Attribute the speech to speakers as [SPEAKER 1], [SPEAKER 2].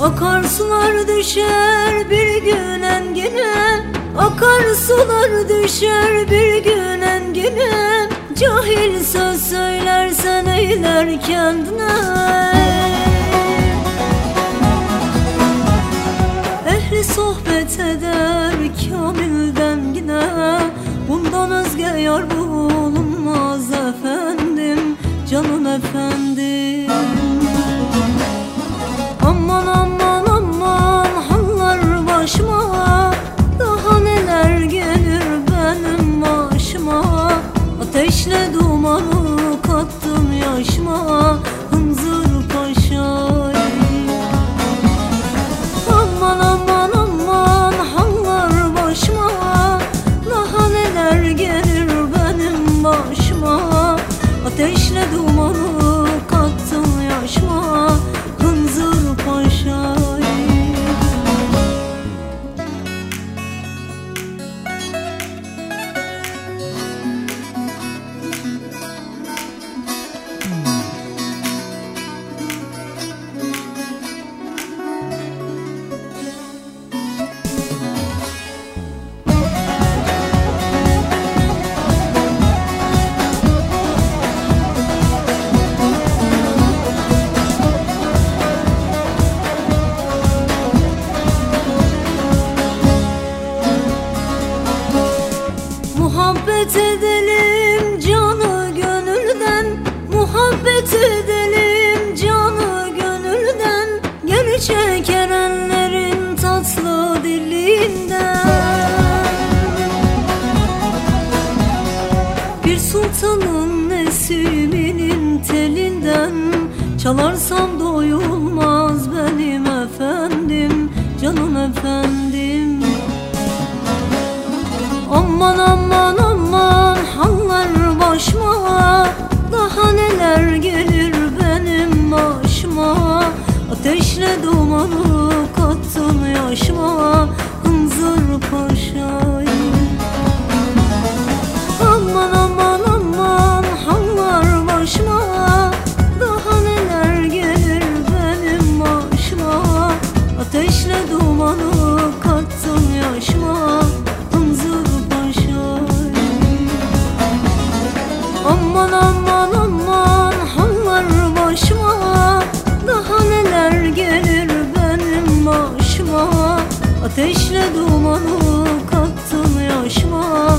[SPEAKER 1] Akarsular düşer bir gün engine. Akarsular düşer bir gün engine. Cahil söz söylersen eyler kendine. Ehli sohbet eder kamilden yine. Bundan özge yar bulunmaz efendim. Canım efendim başıma Ateşle dumanı kattım yaşıma Bir sultanın nesiminin telinden Çalarsam doyulmaz benim efendim Canım efendim. Aman aman aman hallar başıma Daha neler gelir benim başıma? Ateşle dumanı kattın yaşıma Ateşle dumanı kattın yaşıma